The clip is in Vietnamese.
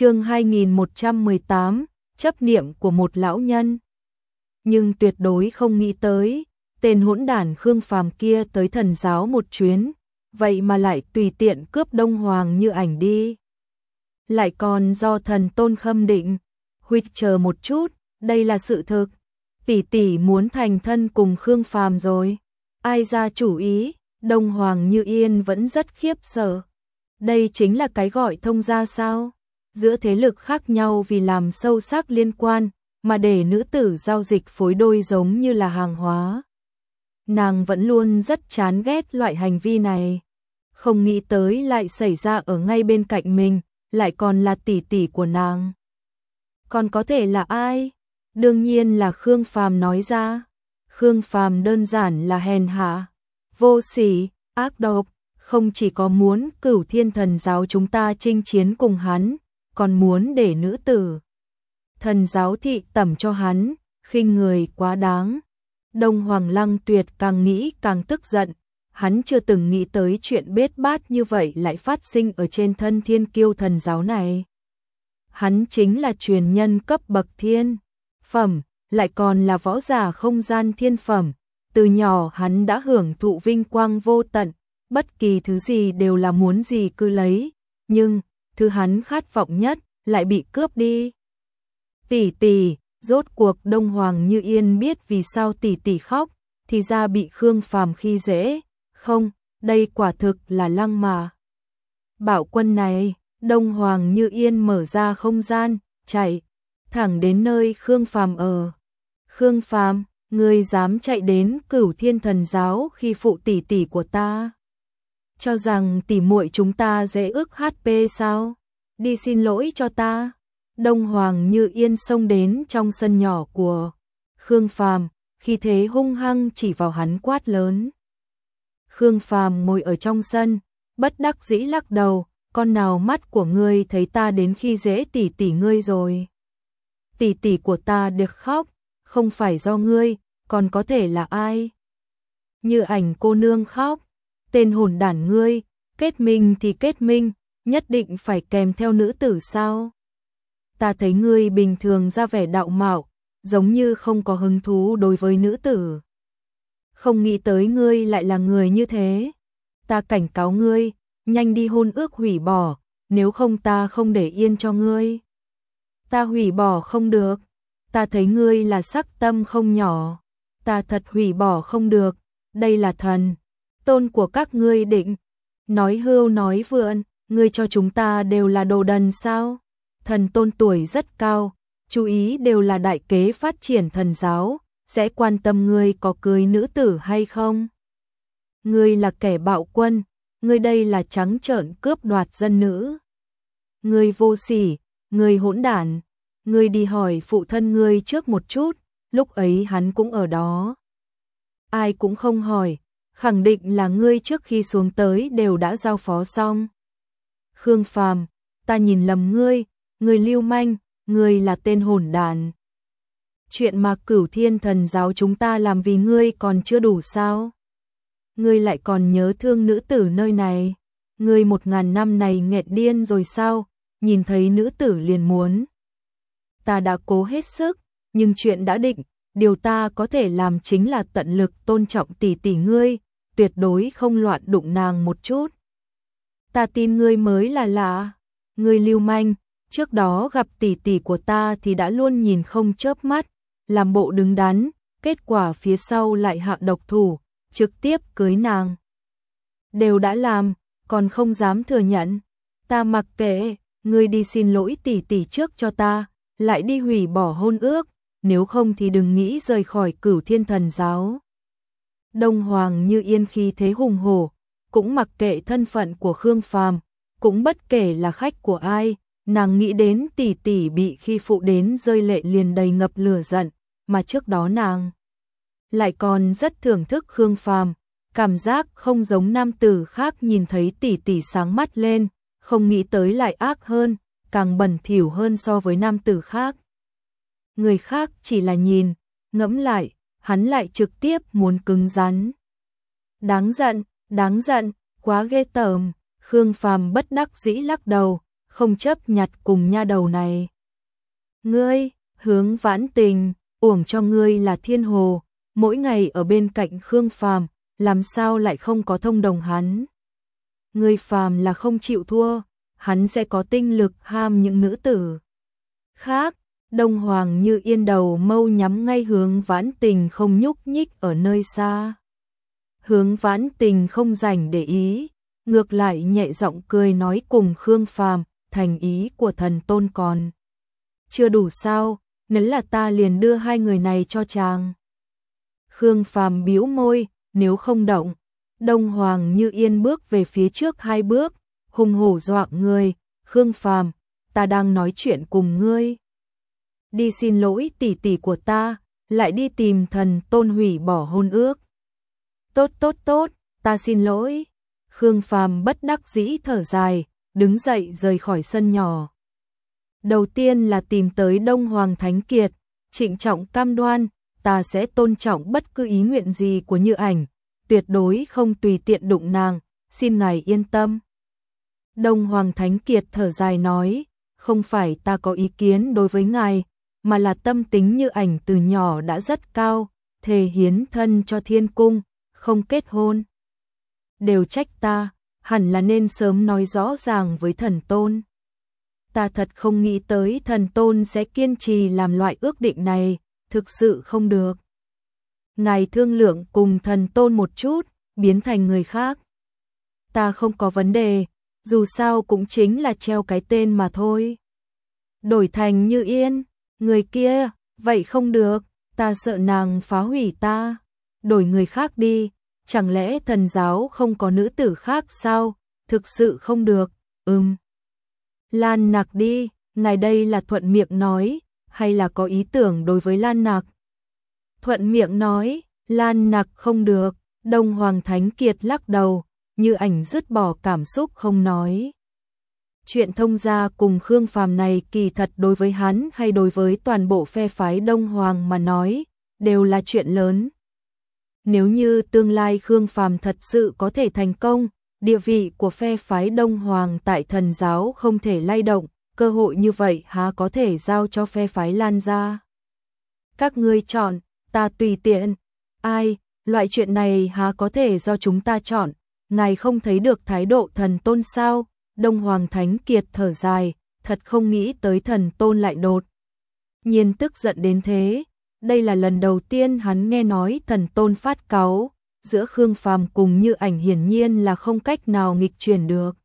chương 2118, chấp niệm của một lão nhân. Nhưng tuyệt đối không nghĩ tới, tên hỗn đản Khương Phàm kia tới thần giáo một chuyến, vậy mà lại tùy tiện cướp Đông Hoàng như ảnh đi. Lại còn do thần tôn khâm định, huyết chờ một chút, đây là sự thực. Tỷ tỷ muốn thành thân cùng Khương Phàm rồi. Ai ra chủ ý, Đông Hoàng Như Yên vẫn rất khiếp sợ. Đây chính là cái gọi thông gia sao? Giữa thế lực khác nhau vì làm sâu sắc liên quan, mà để nữ tử giao dịch phối đôi giống như là hàng hóa. Nàng vẫn luôn rất chán ghét loại hành vi này. Không nghĩ tới lại xảy ra ở ngay bên cạnh mình, lại còn là tỷ tỷ của nàng. Còn có thể là ai? Đương nhiên là Khương Phàm nói ra. Khương Phàm đơn giản là hèn hạ, vô sỉ, ác độc, không chỉ có muốn cửu thiên thần giáo chúng ta chinh chiến cùng hắn, còn muốn để nữ tử. Thần giáo thị tẩm cho hắn, khinh người quá đáng. Đông Hoàng Lăng Tuyệt càng nghĩ càng tức giận, hắn chưa từng nghĩ tới chuyện bết bát như vậy lại phát sinh ở trên thân thiên kiêu thần giáo này. Hắn chính là truyền nhân cấp bậc thiên, phẩm, lại còn là võ giả không gian thiên phẩm, từ nhỏ hắn đã hưởng thụ vinh quang vô tận, bất kỳ thứ gì đều là muốn gì cứ lấy, nhưng thứ hắn khát vọng nhất lại bị cướp đi. Tỷ tỷ, rốt cuộc Đông Hoàng Như Yên biết vì sao tỷ tỷ khóc, thì ra bị Khương Phàm khi dễ, không, đây quả thực là lăng mà. Bảo quân này, Đông Hoàng Như Yên mở ra không gian, chạy thẳng đến nơi Khương Phàm ở. Khương Phàm, ngươi dám chạy đến Cửu Thiên Thần giáo khi phụ tỷ tỷ của ta? Cho rằng tỷ muội chúng ta dễ ức HP sao? Đi xin lỗi cho ta. Đông Hoàng Như Yên xông đến trong sân nhỏ của Khương Phàm, khi thế hung hăng chỉ vào hắn quát lớn. Khương Phàm ngồi ở trong sân, bất đắc dĩ lắc đầu, con nào mắt của ngươi thấy ta đến khi dễ tỷ tỷ ngươi rồi. Tỷ tỷ của ta được khóc, không phải do ngươi, còn có thể là ai? Như ảnh cô nương khóc, tên hồn đản ngươi, kết minh thì kết minh, nhất định phải kèm theo nữ tử sao? Ta thấy ngươi bình thường ra vẻ đạo mạo, giống như không có hứng thú đối với nữ tử. Không nghĩ tới ngươi lại là người như thế. Ta cảnh cáo ngươi, nhanh đi hôn ước hủy bỏ, nếu không ta không để yên cho ngươi. Ta hủy bỏ không được, ta thấy ngươi là sắc tâm không nhỏ, ta thật hủy bỏ không được, đây là thần, tôn của các ngươi định. Nói hưu nói vượn, ngươi cho chúng ta đều là đồ đần sao? Thần tôn tuổi rất cao, chú ý đều là đại kế phát triển thần giáo, sẽ quan tâm ngươi có cưới nữ tử hay không? Ngươi là kẻ bạo quân, ngươi đây là trắng trợn cướp đoạt dân nữ. Ngươi vô sỉ, ngươi hỗn đản, ngươi đi hỏi phụ thân ngươi trước một chút, lúc ấy hắn cũng ở đó. Ai cũng không hỏi, khẳng định là ngươi trước khi xuống tới đều đã giao phó xong. Khương Phàm, ta nhìn lầm ngươi, ngươi lưu manh, ngươi là tên hồn đàn. Chuyện mà cửu thiên thần giáo chúng ta làm vì ngươi còn chưa đủ sao? Ngươi lại còn nhớ thương nữ tử nơi này, ngươi một ngàn năm này nghẹt điên rồi sao, nhìn thấy nữ tử liền muốn. Ta đã cố hết sức, nhưng chuyện đã định, điều ta có thể làm chính là tận lực tôn trọng tỷ tỷ ngươi, tuyệt đối không loạn đụng nàng một chút. Ta tin ngươi mới là lạ, ngươi lưu manh, trước đó gặp tỷ tỷ của ta thì đã luôn nhìn không chớp mắt, làm bộ đứng đắn, kết quả phía sau lại hạ độc thủ, trực tiếp cưới nàng. Đều đã làm, còn không dám thừa nhận. Ta mặc kệ, ngươi đi xin lỗi tỷ tỷ trước cho ta, lại đi hủy bỏ hôn ước, nếu không thì đừng nghĩ rời khỏi cửu thiên thần giáo. Đông Hoàng như yên khi thế hùng hổ, cũng mặc kệ thân phận của Khương Phàm, cũng bất kể là khách của ai, nàng nghĩ đến tỷ tỷ bị khi phụ đến rơi lệ liền đầy ngập lửa giận, mà trước đó nàng lại còn rất thưởng thức Khương Phàm, cảm giác không giống nam tử khác nhìn thấy tỷ tỷ sáng mắt lên, không nghĩ tới lại ác hơn, càng bẩn thỉu hơn so với nam tử khác. Người khác chỉ là nhìn, ngẫm lại, hắn lại trực tiếp muốn cứng rắn. Đáng giận, đáng giận, quá ghê tởm, Khương Phàm bất đắc dĩ lắc đầu, không chấp nhặt cùng nha đầu này. Ngươi, hướng vãn tình, uổng cho ngươi là thiên hồ, mỗi ngày ở bên cạnh Khương Phàm, làm sao lại không có thông đồng hắn. Ngươi Phàm là không chịu thua, hắn sẽ có tinh lực ham những nữ tử. Khác, Đông Hoàng như yên đầu mâu nhắm ngay hướng vãn tình không nhúc nhích ở nơi xa. Hướng vãn tình không dành để ý, ngược lại nhẹ giọng cười nói cùng Khương Phàm, thành ý của thần tôn còn. Chưa đủ sao, nếu là ta liền đưa hai người này cho chàng. Khương Phàm biếu môi, nếu không động, Đông Hoàng như yên bước về phía trước hai bước, hùng hổ dọa người, Khương Phàm, ta đang nói chuyện cùng ngươi. Đi xin lỗi tỷ tỷ của ta, lại đi tìm thần tôn hủy bỏ hôn ước. Tốt tốt tốt, ta xin lỗi. Khương Phàm bất đắc dĩ thở dài, đứng dậy rời khỏi sân nhỏ. Đầu tiên là tìm tới Đông Hoàng Thánh Kiệt, trịnh trọng cam đoan, ta sẽ tôn trọng bất cứ ý nguyện gì của Như Ảnh, tuyệt đối không tùy tiện đụng nàng, xin ngài yên tâm. Đông Hoàng Thánh Kiệt thở dài nói, không phải ta có ý kiến đối với ngài, mà là tâm tính Như Ảnh từ nhỏ đã rất cao, thề hiến thân cho thiên cung, không kết hôn. Đều trách ta, hẳn là nên sớm nói rõ ràng với thần tôn. Ta thật không nghĩ tới thần tôn sẽ kiên trì làm loại ước định này, thực sự không được. Ngài thương lượng cùng thần tôn một chút, biến thành người khác. Ta không có vấn đề, dù sao cũng chính là treo cái tên mà thôi. Đổi thành như yên, người kia, vậy không được, ta sợ nàng phá hủy ta. Đổi người khác đi, chẳng lẽ thần giáo không có nữ tử khác sao? Thực sự không được, ừm. Lan nặc đi, ngài đây là thuận miệng nói, hay là có ý tưởng đối với Lan nặc? Thuận miệng nói, Lan nặc không được, Đông Hoàng Thánh Kiệt lắc đầu, như ảnh dứt bỏ cảm xúc không nói. Chuyện thông gia cùng Khương Phàm này kỳ thật đối với hắn hay đối với toàn bộ phe phái Đông Hoàng mà nói, đều là chuyện lớn. Nếu như tương lai Khương Phàm thật sự có thể thành công, địa vị của phe phái Đông Hoàng tại thần giáo không thể lay động, cơ hội như vậy há có thể giao cho phe phái Lan ra. Các ngươi chọn, ta tùy tiện. Ai, loại chuyện này há có thể do chúng ta chọn, ngài không thấy được thái độ thần tôn sao? Đông Hoàng Thánh Kiệt thở dài, thật không nghĩ tới thần tôn lại đột. Nhiên tức giận đến thế, đây là lần đầu tiên hắn nghe nói thần tôn phát cáu, giữa Khương Phàm cùng Như Ảnh hiển nhiên là không cách nào nghịch chuyển được.